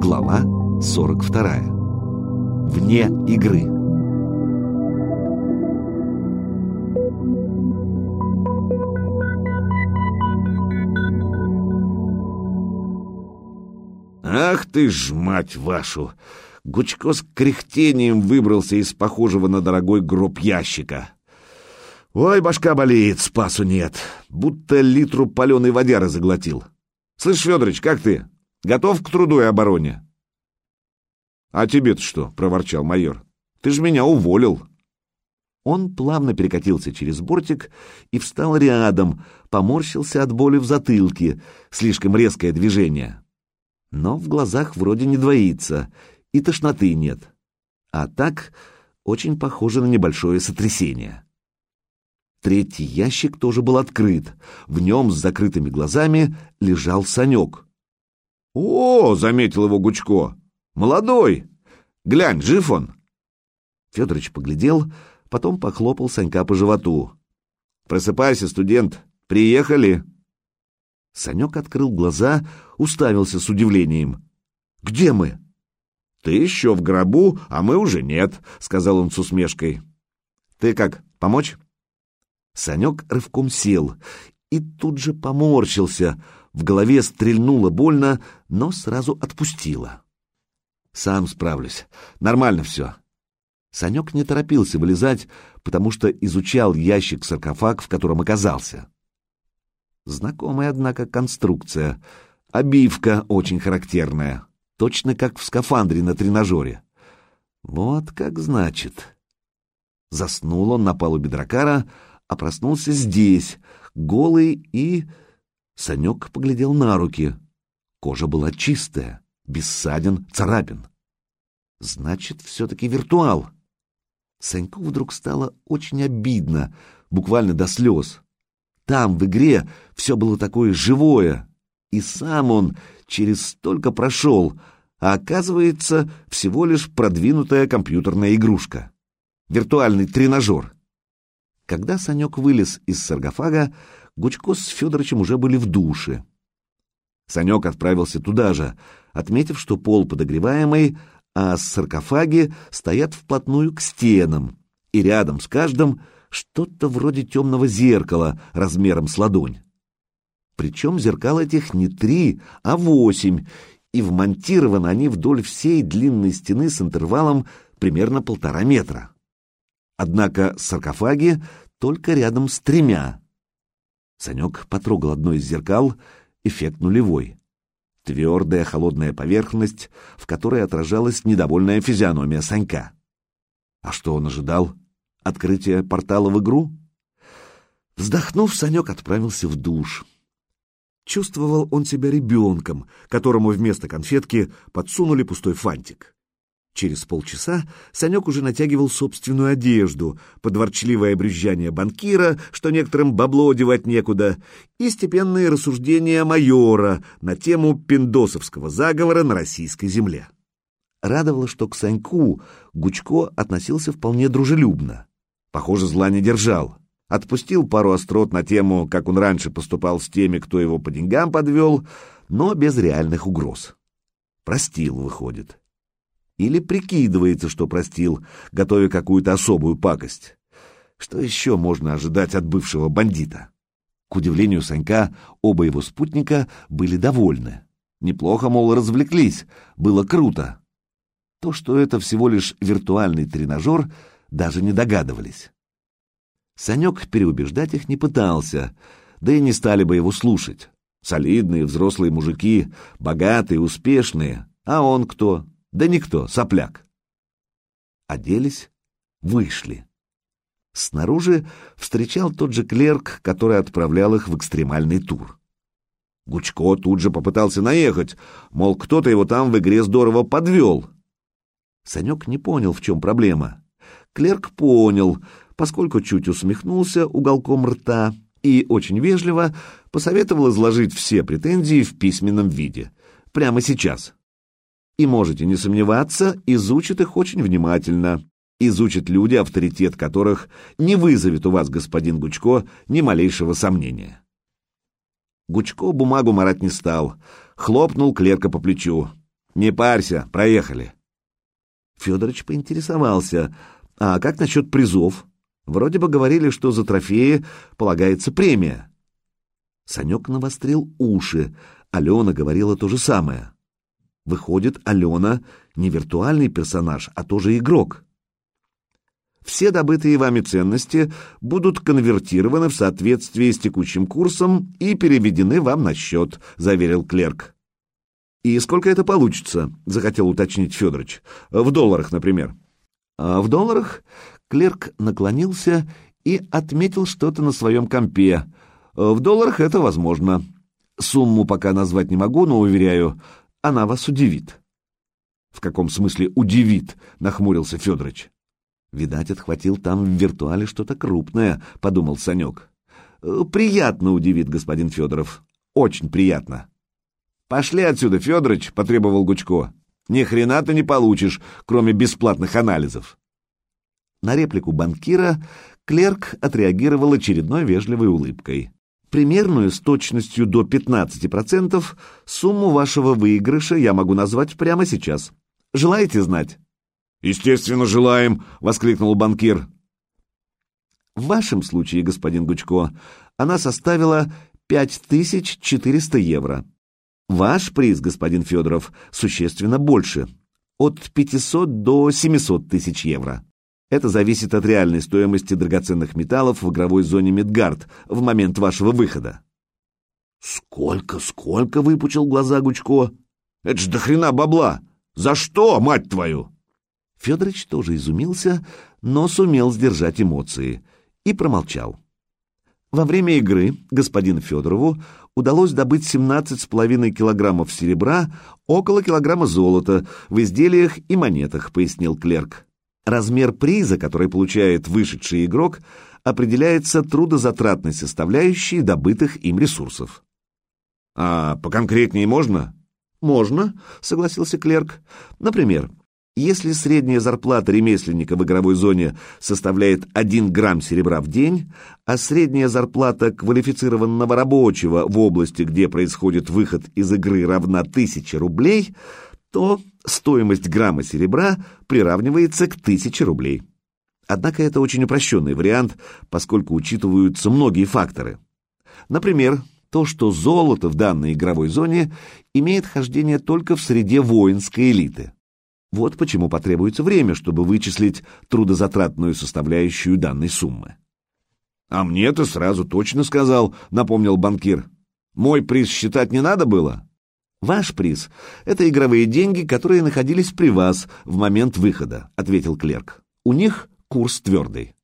Глава 42. Вне игры. «Ах ты ж, мать вашу!» Гучко с кряхтением выбрался из похожего на дорогой гроб ящика. «Ой, башка болит, спасу нет, будто литру паленой водяры заглотил. Слышь, Федорович, как ты? Готов к труду и обороне?» «А тебе-то что?» — проворчал майор. «Ты же меня уволил». Он плавно перекатился через бортик и встал рядом, поморщился от боли в затылке, слишком резкое движение. Но в глазах вроде не двоится, и тошноты нет. А так очень похоже на небольшое сотрясение. Третий ящик тоже был открыт. В нем с закрытыми глазами лежал Санек. «О!» — заметил его Гучко. «Молодой! Глянь, жив он!» Федорович поглядел, потом похлопал Санька по животу. «Просыпайся, студент! Приехали!» Санек открыл глаза, уставился с удивлением. «Где мы?» «Ты еще в гробу, а мы уже нет», — сказал он с усмешкой. «Ты как, помочь?» Санек рывком сел и тут же поморщился. В голове стрельнуло больно, но сразу отпустило. «Сам справлюсь. Нормально все». Санек не торопился вылезать, потому что изучал ящик-саркофаг, в котором оказался. Знакомая, однако, конструкция. Обивка очень характерная, точно как в скафандре на тренажере. Вот как значит. Заснул он на палубе дракара, а проснулся здесь, голый и... Санек поглядел на руки. Кожа была чистая, без ссадин, царапин. Значит, все-таки виртуал. Саньку вдруг стало очень обидно, буквально до слез. Там, в игре, все было такое живое, и сам он через столько прошел, а оказывается, всего лишь продвинутая компьютерная игрушка. Виртуальный тренажер. Когда Санек вылез из саркофага, Гучко с Федорычем уже были в душе. Санек отправился туда же, отметив, что пол подогреваемый, а саркофаги стоят вплотную к стенам, и рядом с каждым — что-то вроде темного зеркала размером с ладонь. Причем зеркал этих не три, а восемь, и вмонтированы они вдоль всей длинной стены с интервалом примерно полтора метра. Однако саркофаги только рядом с тремя. Санек потрогал одно из зеркал, эффект нулевой. Твердая холодная поверхность, в которой отражалась недовольная физиономия Санька. А что он ожидал? Открытие портала в игру? Вздохнув, Санек отправился в душ. Чувствовал он себя ребенком, которому вместо конфетки подсунули пустой фантик. Через полчаса Санек уже натягивал собственную одежду, подворчливое брюзжание банкира, что некоторым бабло одевать некуда, и степенные рассуждения майора на тему пиндосовского заговора на российской земле. Радовало, что к Саньку Гучко относился вполне дружелюбно. Похоже, зла не держал. Отпустил пару острот на тему, как он раньше поступал с теми, кто его по деньгам подвел, но без реальных угроз. Простил, выходит. Или прикидывается, что простил, готовя какую-то особую пакость. Что еще можно ожидать от бывшего бандита? К удивлению Санька, оба его спутника были довольны. Неплохо, мол, развлеклись, было круто. То, что это всего лишь виртуальный тренажер — даже не догадывались. Санек переубеждать их не пытался, да и не стали бы его слушать. Солидные взрослые мужики, богатые, успешные, а он кто? Да никто, сопляк. Оделись, вышли. Снаружи встречал тот же клерк, который отправлял их в экстремальный тур. Гучко тут же попытался наехать, мол, кто-то его там в игре здорово подвел. Санек не понял, в чем проблема. Клерк понял, поскольку чуть усмехнулся уголком рта и очень вежливо посоветовал изложить все претензии в письменном виде. Прямо сейчас. И можете не сомневаться, изучит их очень внимательно. Изучат люди, авторитет которых не вызовет у вас, господин Гучко, ни малейшего сомнения. Гучко бумагу марать не стал, хлопнул клерка по плечу. Не парься, проехали. Федорович поинтересовался, а как насчет призов? Вроде бы говорили, что за трофеи полагается премия. Санек навострил уши. Алена говорила то же самое. Выходит, Алена не виртуальный персонаж, а тоже игрок. Все добытые вами ценности будут конвертированы в соответствии с текущим курсом и переведены вам на счет, заверил клерк. «И сколько это получится?» — захотел уточнить Федорович. «В долларах, например». А «В долларах?» Клерк наклонился и отметил что-то на своем компе. «В долларах это возможно. Сумму пока назвать не могу, но, уверяю, она вас удивит». «В каком смысле удивит?» — нахмурился Федорович. «Видать, отхватил там в виртуале что-то крупное», — подумал Санек. «Приятно удивит, господин Федоров. Очень приятно». «Пошли отсюда, Федорович», — потребовал Гучко. «Ни хрена ты не получишь, кроме бесплатных анализов». На реплику банкира клерк отреагировал очередной вежливой улыбкой. Примерную с точностью до 15% сумму вашего выигрыша я могу назвать прямо сейчас. Желаете знать? «Естественно, желаем!» — воскликнул банкир. В вашем случае, господин Гучко, она составила 5400 евро. Ваш приз, господин Федоров, существенно больше. От 500 до 700 тысяч евро. Это зависит от реальной стоимости драгоценных металлов в игровой зоне Мидгард в момент вашего выхода. «Сколько, сколько?» — выпучил глаза Гучко. «Это ж до хрена бабла! За что, мать твою?» Федорович тоже изумился, но сумел сдержать эмоции и промолчал. Во время игры господину Федорову удалось добыть 17,5 килограммов серебра, около килограмма золота в изделиях и монетах, пояснил клерк. Размер приза, который получает вышедший игрок, определяется трудозатратной составляющей добытых им ресурсов. «А поконкретнее можно?» «Можно», — согласился клерк. «Например, если средняя зарплата ремесленника в игровой зоне составляет 1 грамм серебра в день, а средняя зарплата квалифицированного рабочего в области, где происходит выход из игры, равна 1000 рублей, то стоимость грамма серебра приравнивается к 1000 рублей. Однако это очень упрощенный вариант, поскольку учитываются многие факторы. Например, то, что золото в данной игровой зоне имеет хождение только в среде воинской элиты. Вот почему потребуется время, чтобы вычислить трудозатратную составляющую данной суммы. «А мне ты сразу точно сказал», — напомнил банкир. «Мой приз считать не надо было?» «Ваш приз — это игровые деньги, которые находились при вас в момент выхода», — ответил клерк. «У них курс твердый».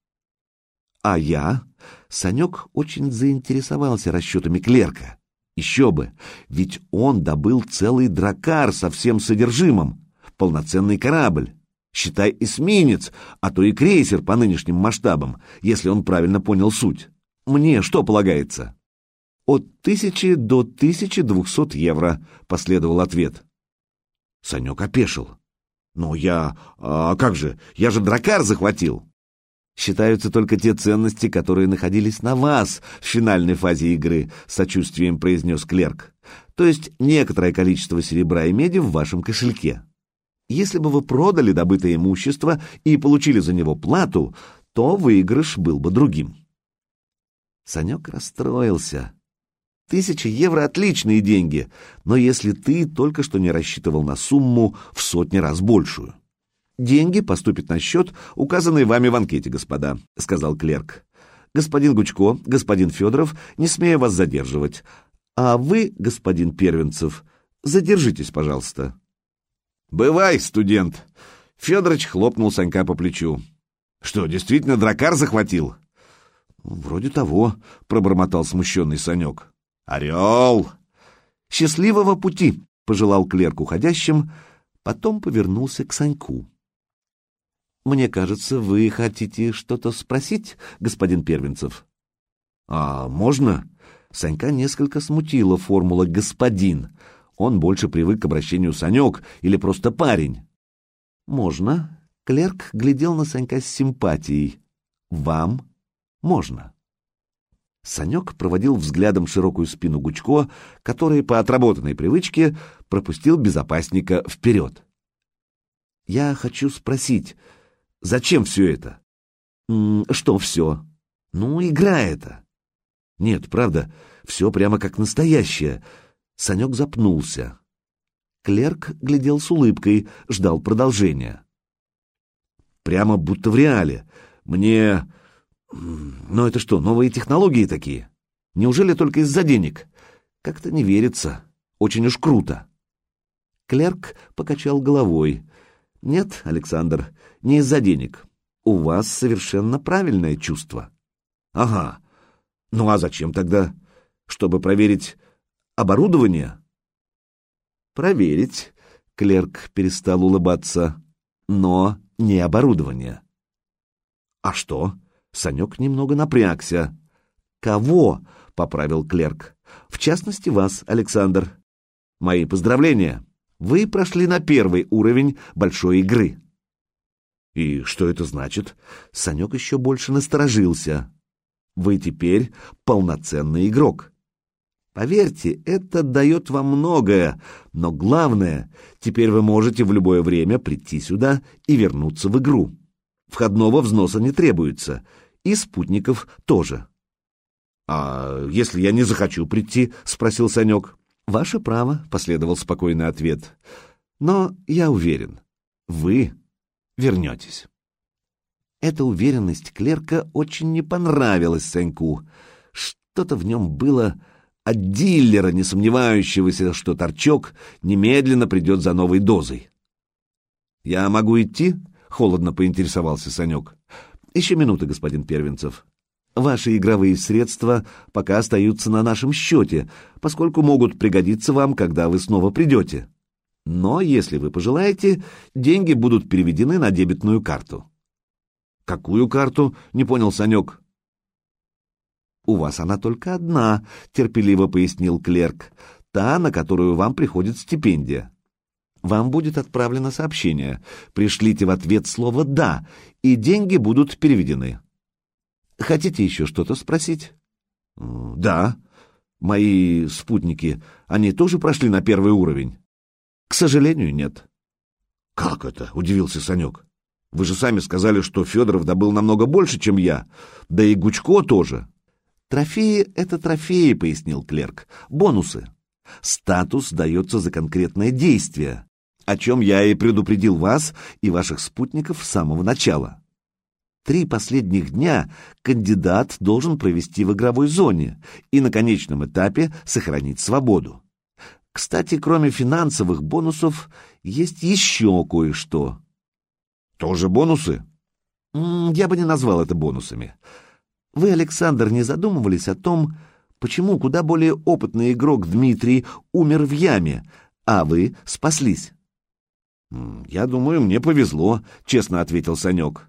«А я?» Санек очень заинтересовался расчетами клерка. Еще бы, ведь он добыл целый дракар со всем содержимым полноценный корабль. Считай эсминец, а то и крейсер по нынешним масштабам, если он правильно понял суть. Мне что полагается? От тысячи до тысячи двухсот евро, последовал ответ. Санек опешил. Но я... А как же? Я же дракар захватил. Считаются только те ценности, которые находились на вас в финальной фазе игры, сочувствием произнес клерк. То есть некоторое количество серебра и меди в вашем кошельке. Если бы вы продали добытое имущество и получили за него плату, то выигрыш был бы другим. Санек расстроился. Тысяча евро — отличные деньги, но если ты только что не рассчитывал на сумму в сотни раз большую. «Деньги поступят на счет, указанный вами в анкете, господа», — сказал клерк. «Господин Гучко, господин Федоров, не смею вас задерживать. А вы, господин Первенцев, задержитесь, пожалуйста». «Бывай, студент!» Федорович хлопнул Санька по плечу. «Что, действительно дракар захватил?» «Вроде того», — пробормотал смущенный Санек. «Орел!» «Счастливого пути!» — пожелал клерк уходящим, потом повернулся к Саньку. «Мне кажется, вы хотите что-то спросить, господин Первенцев?» «А можно?» Санька несколько смутила формула «господин», он больше привык к обращению Санек или просто парень. Можно. Клерк глядел на Санька с симпатией. Вам можно. Санек проводил взглядом широкую спину Гучко, который по отработанной привычке пропустил безопасника вперед. «Я хочу спросить, зачем все это?» «Что все?» «Ну, игра это». «Нет, правда, все прямо как настоящее». Санек запнулся. Клерк глядел с улыбкой, ждал продолжения. «Прямо будто в реале. Мне но это что, новые технологии такие? Неужели только из-за денег? Как-то не верится. Очень уж круто. Клерк покачал головой. Нет, Александр, не из-за денег. У вас совершенно правильное чувство. Ага. Ну а зачем тогда? Чтобы проверить оборудование? Проверить. Клерк перестал улыбаться. Но не оборудование. А что? Санек немного напрягся. «Кого?» — поправил клерк. «В частности, вас, Александр. Мои поздравления. Вы прошли на первый уровень большой игры». «И что это значит?» Санек еще больше насторожился. «Вы теперь полноценный игрок». Поверьте, это дает вам многое, но главное, теперь вы можете в любое время прийти сюда и вернуться в игру. Входного взноса не требуется, и спутников тоже. — А если я не захочу прийти? — спросил Санек. — Ваше право, — последовал спокойный ответ. — Но я уверен, вы вернетесь. Эта уверенность клерка очень не понравилась Саньку. Что-то в нем было от диллера, не сомневающегося, что торчок немедленно придет за новой дозой. «Я могу идти?» — холодно поинтересовался Санек. Еще минуты, господин Первенцев. Ваши игровые средства пока остаются на нашем счете, поскольку могут пригодиться вам, когда вы снова придете. Но, если вы пожелаете, деньги будут переведены на дебетную карту. Какую карту? Не понял Санек. У вас она только одна, терпеливо пояснил клерк. Та, на которую вам приходит стипендия вам будет отправлено сообщение. Пришлите в ответ слово «да», и деньги будут переведены. Хотите еще что-то спросить? Да. Мои спутники, они тоже прошли на первый уровень? К сожалению, нет. Как это? Удивился Санек. Вы же сами сказали, что Федоров добыл намного больше, чем я. Да и Гучко тоже. Трофеи — это трофеи, пояснил клерк. Бонусы. Статус дается за конкретное действие о чем я и предупредил вас и ваших спутников с самого начала. Три последних дня кандидат должен провести в игровой зоне и на конечном этапе сохранить свободу. Кстати, кроме финансовых бонусов, есть еще кое-что. Тоже бонусы? Я бы не назвал это бонусами. Вы, Александр, не задумывались о том, почему куда более опытный игрок Дмитрий умер в яме, а вы спаслись? «Я думаю, мне повезло», — честно ответил Санек.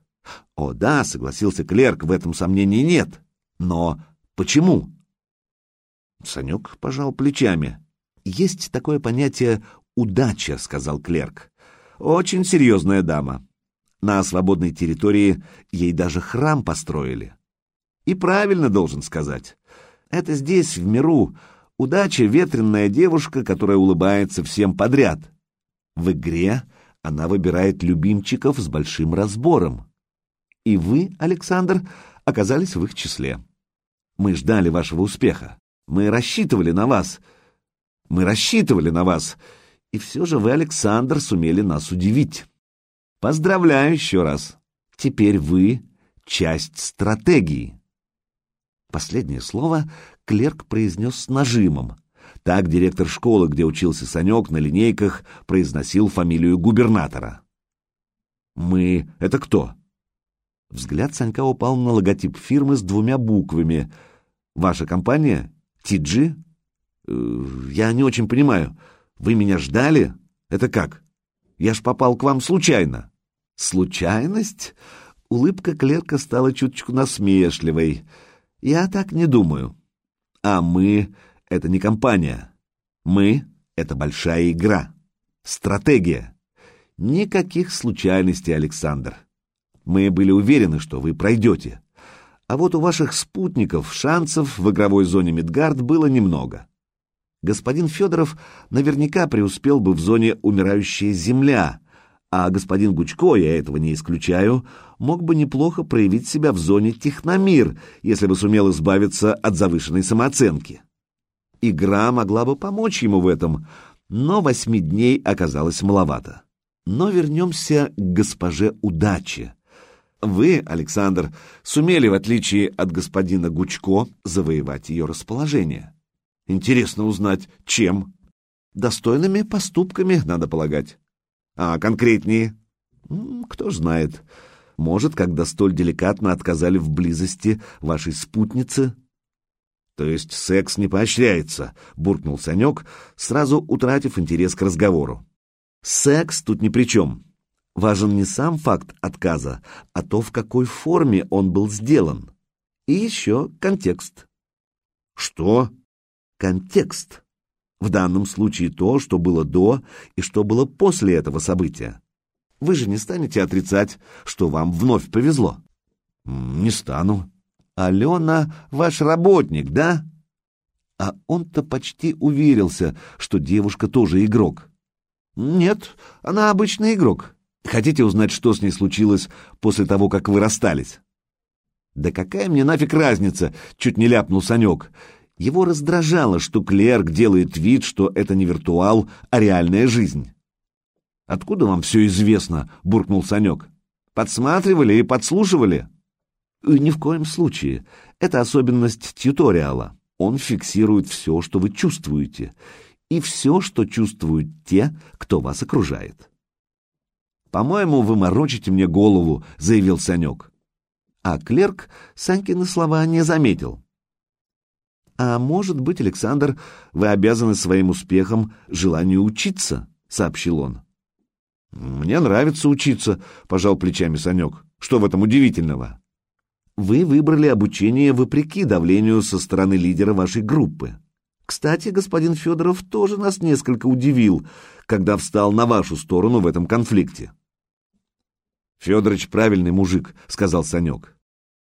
«О да», — согласился клерк, — «в этом сомнений нет. Но почему?» Санек пожал плечами. «Есть такое понятие «удача», — сказал клерк. «Очень серьезная дама. На свободной территории ей даже храм построили. И правильно должен сказать. Это здесь, в миру, удача — ветренная девушка, которая улыбается всем подряд. В игре она выбирает любимчиков с большим разбором. И вы, Александр, оказались в их числе. Мы ждали вашего успеха. Мы рассчитывали на вас. Мы рассчитывали на вас. И все же вы, Александр, сумели нас удивить. Поздравляю еще раз. Теперь вы — часть стратегии. Последнее слово клерк произнес с нажимом. Так директор школы, где учился Санек, на линейках произносил фамилию губернатора. «Мы — это кто?» Взгляд Санька упал на логотип фирмы с двумя буквами. «Ваша компания? Тиджи?» «Э, «Я не очень понимаю. Вы меня ждали? Это как? Я ж попал к вам случайно». «Случайность?» Улыбка клерка стала чуточку насмешливой. «Я так не думаю. А мы это не компания. Мы — это большая игра. Стратегия. Никаких случайностей, Александр. Мы были уверены, что вы пройдете. А вот у ваших спутников шансов в игровой зоне Мидгард было немного. Господин Федоров наверняка преуспел бы в зоне «Умирающая земля», а господин Гучко, я этого не исключаю, мог бы неплохо проявить себя в зоне «Техномир», если бы сумел избавиться от завышенной самооценки. Игра могла бы помочь ему в этом, но восьми дней оказалось маловато. Но вернемся к госпоже Удачи. Вы, Александр, сумели, в отличие от господина Гучко, завоевать ее расположение. Интересно узнать, чем? Достойными поступками, надо полагать. А конкретнее? Кто знает. Может, когда столь деликатно отказали в близости вашей спутницы? То есть секс не поощряется, буркнул Санек, сразу утратив интерес к разговору. Секс тут ни при чем. Важен не сам факт отказа, а то, в какой форме он был сделан. И еще контекст. Что? Контекст. В данном случае то, что было до и что было после этого события. Вы же не станете отрицать, что вам вновь повезло. Не стану. Алена ваш работник, да? А он-то почти уверился, что девушка тоже игрок. Нет, она обычный игрок. Хотите узнать, что с ней случилось после того, как вы расстались? Да какая мне нафиг разница, чуть не ляпнул Санек. Его раздражало, что клерк делает вид, что это не виртуал, а реальная жизнь. «Откуда вам все известно?» — буркнул Санек. «Подсматривали и подслушивали?» Ни в коем случае. Это особенность тьюториала. Он фиксирует все, что вы чувствуете, и все, что чувствуют те, кто вас окружает. «По-моему, вы морочите мне голову», — заявил Санек. А клерк Санькины слова не заметил. «А может быть, Александр, вы обязаны своим успехом желанию учиться», — сообщил он. «Мне нравится учиться», — пожал плечами Санек. «Что в этом удивительного?» Вы выбрали обучение вопреки давлению со стороны лидера вашей группы. Кстати, господин Федоров тоже нас несколько удивил, когда встал на вашу сторону в этом конфликте. «Федорович правильный мужик», — сказал Санек.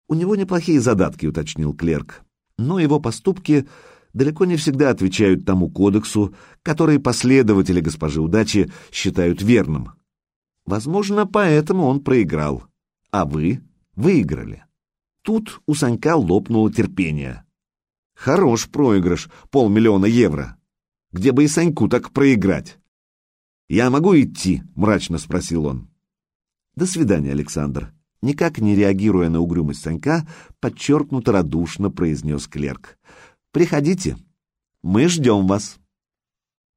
«У него неплохие задатки», — уточнил клерк. «Но его поступки далеко не всегда отвечают тому кодексу, который последователи госпожи Удачи считают верным. Возможно, поэтому он проиграл, а вы выиграли». Тут у Санька лопнуло терпение. Хорош проигрыш, полмиллиона евро. Где бы и Саньку так проиграть? «Я могу идти?» — мрачно спросил он. «До свидания, Александр». Никак не реагируя на угрюмость Санька, подчеркнуто радушно произнес клерк. «Приходите. Мы ждем вас».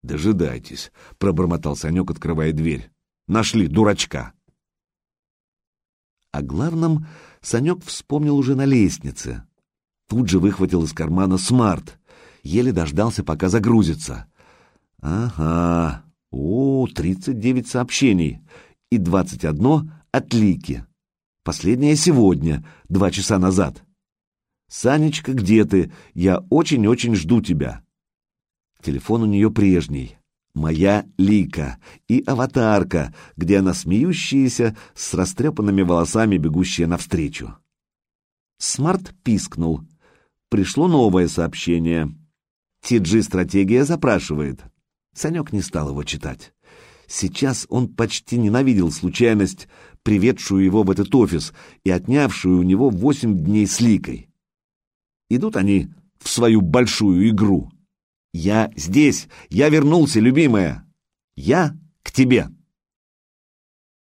«Дожидайтесь», — пробормотал Санек, открывая дверь. «Нашли дурачка». О главном Санек вспомнил уже на лестнице. Тут же выхватил из кармана смарт. Еле дождался, пока загрузится. Ага, о, 39 сообщений и 21 от Лики. Последнее сегодня, два часа назад. «Санечка, где ты? Я очень-очень жду тебя». Телефон у нее прежний. Моя Лика и аватарка, где она смеющаяся, с растрепанными волосами, бегущая навстречу. Смарт пискнул. Пришло новое сообщение. TG-стратегия запрашивает. Санек не стал его читать. Сейчас он почти ненавидел случайность, приведшую его в этот офис и отнявшую у него восемь дней с Ликой. Идут они в свою большую игру. «Я здесь! Я вернулся, любимая! Я к тебе!»